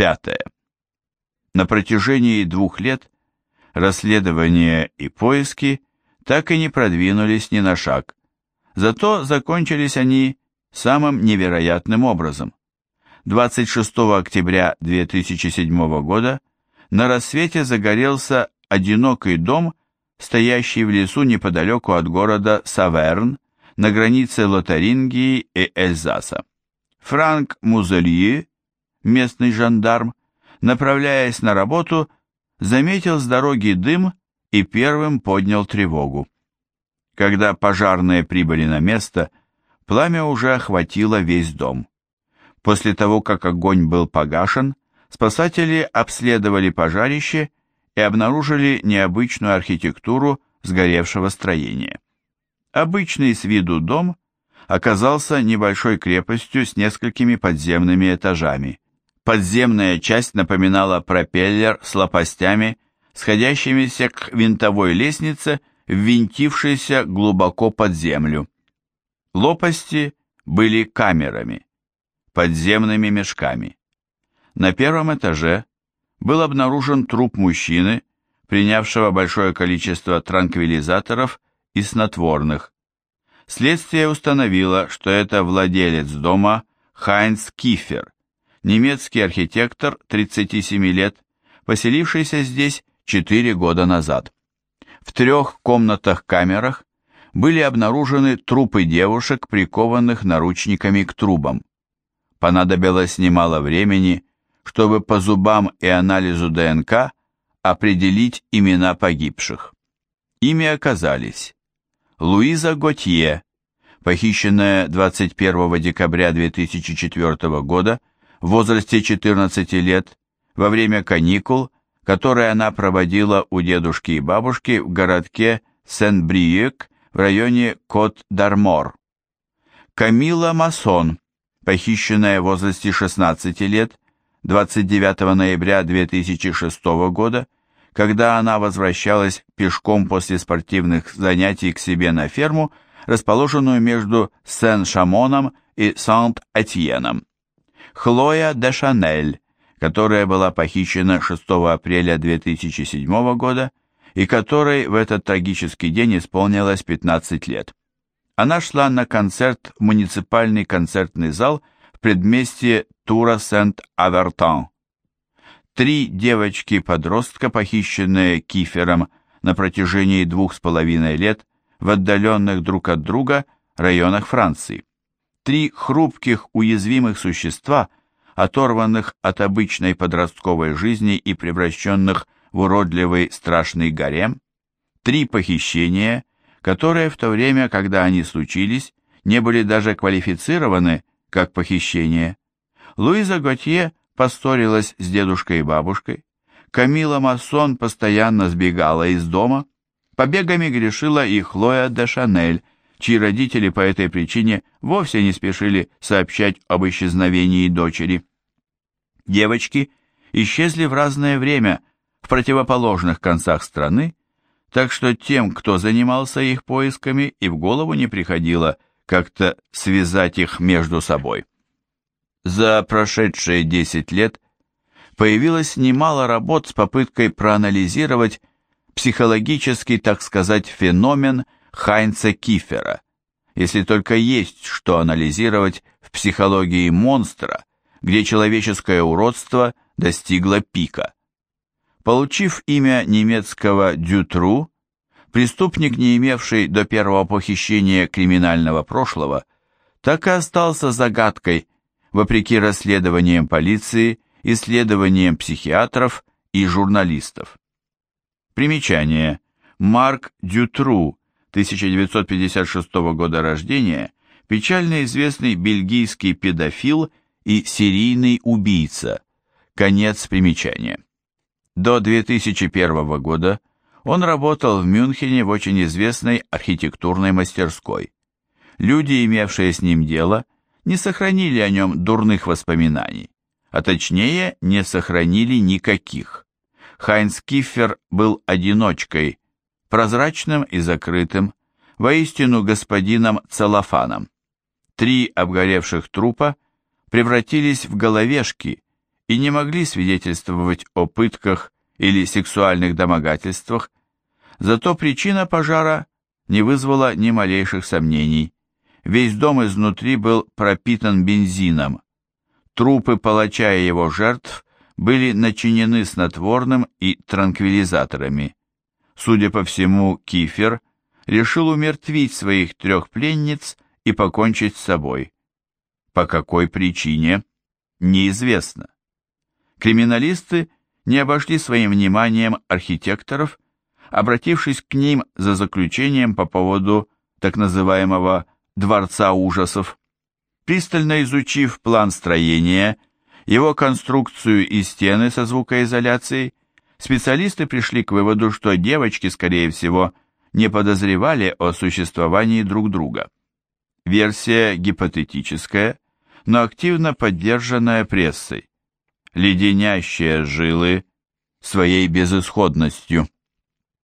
Пятое. На протяжении двух лет расследования и поиски так и не продвинулись ни на шаг. Зато закончились они самым невероятным образом. 26 октября 2007 года на рассвете загорелся одинокий дом, стоящий в лесу неподалеку от города Саверн, на границе Лотарингии и Эльзаса. Франк Музелье местный жандарм, направляясь на работу, заметил с дороги дым и первым поднял тревогу. Когда пожарные прибыли на место, пламя уже охватило весь дом. После того, как огонь был погашен, спасатели обследовали пожарище и обнаружили необычную архитектуру сгоревшего строения. Обычный с виду дом оказался небольшой крепостью с несколькими подземными этажами. Подземная часть напоминала пропеллер с лопастями, сходящимися к винтовой лестнице, ввинтившейся глубоко под землю. Лопасти были камерами, подземными мешками. На первом этаже был обнаружен труп мужчины, принявшего большое количество транквилизаторов и снотворных. Следствие установило, что это владелец дома Хайнц Кифер, немецкий архитектор 37 лет, поселившийся здесь 4 года назад. В трех комнатах-камерах были обнаружены трупы девушек, прикованных наручниками к трубам. Понадобилось немало времени, чтобы по зубам и анализу ДНК определить имена погибших. Ими оказались Луиза Готье, похищенная 21 декабря 2004 года в возрасте 14 лет во время каникул, которые она проводила у дедушки и бабушки в городке Сен-Бриек в районе Кот-Дармор. Камила Масон, похищенная в возрасте 16 лет, 29 ноября 2006 года, когда она возвращалась пешком после спортивных занятий к себе на ферму, расположенную между Сен-Шамоном и Сант-Этьеном. Хлоя де Шанель, которая была похищена 6 апреля 2007 года и которой в этот трагический день исполнилось 15 лет. Она шла на концерт в муниципальный концертный зал в предместье Тура-сент-Авертон. Три девочки-подростка, похищенные кифером на протяжении двух с половиной лет в отдаленных друг от друга районах Франции три хрупких уязвимых существа, оторванных от обычной подростковой жизни и превращенных в уродливый страшный гарем, три похищения, которые в то время, когда они случились, не были даже квалифицированы как похищение. Луиза Готье поссорилась с дедушкой и бабушкой, Камила Массон постоянно сбегала из дома, побегами грешила и Хлоя де Шанель, чьи родители по этой причине вовсе не спешили сообщать об исчезновении дочери. Девочки исчезли в разное время в противоположных концах страны, так что тем, кто занимался их поисками, и в голову не приходило как-то связать их между собой. За прошедшие 10 лет появилось немало работ с попыткой проанализировать психологический, так сказать, феномен – Хайнца Кифера, если только есть что анализировать в психологии монстра, где человеческое уродство достигло пика. Получив имя немецкого Дютру, преступник, не имевший до первого похищения криминального прошлого, так и остался загадкой, вопреки расследованиям полиции, исследованиям психиатров и журналистов. Примечание. Марк Дютру, 1956 года рождения печально известный бельгийский педофил и серийный убийца. Конец примечания. До 2001 года он работал в Мюнхене в очень известной архитектурной мастерской. Люди, имевшие с ним дело, не сохранили о нем дурных воспоминаний, а точнее, не сохранили никаких. Хайнц Киффер был одиночкой, прозрачным и закрытым, воистину господином целлофаном. Три обгоревших трупа превратились в головешки и не могли свидетельствовать о пытках или сексуальных домогательствах, зато причина пожара не вызвала ни малейших сомнений. Весь дом изнутри был пропитан бензином. Трупы палача и его жертв были начинены снотворным и транквилизаторами – судя по всему, Кифер решил умертвить своих трех пленниц и покончить с собой. По какой причине, неизвестно. Криминалисты не обошли своим вниманием архитекторов, обратившись к ним за заключением по поводу так называемого «дворца ужасов». Пристально изучив план строения, его конструкцию и стены со звукоизоляцией, Специалисты пришли к выводу, что девочки, скорее всего, не подозревали о существовании друг друга. Версия гипотетическая, но активно поддержанная прессой. Леденящие жилы своей безысходностью.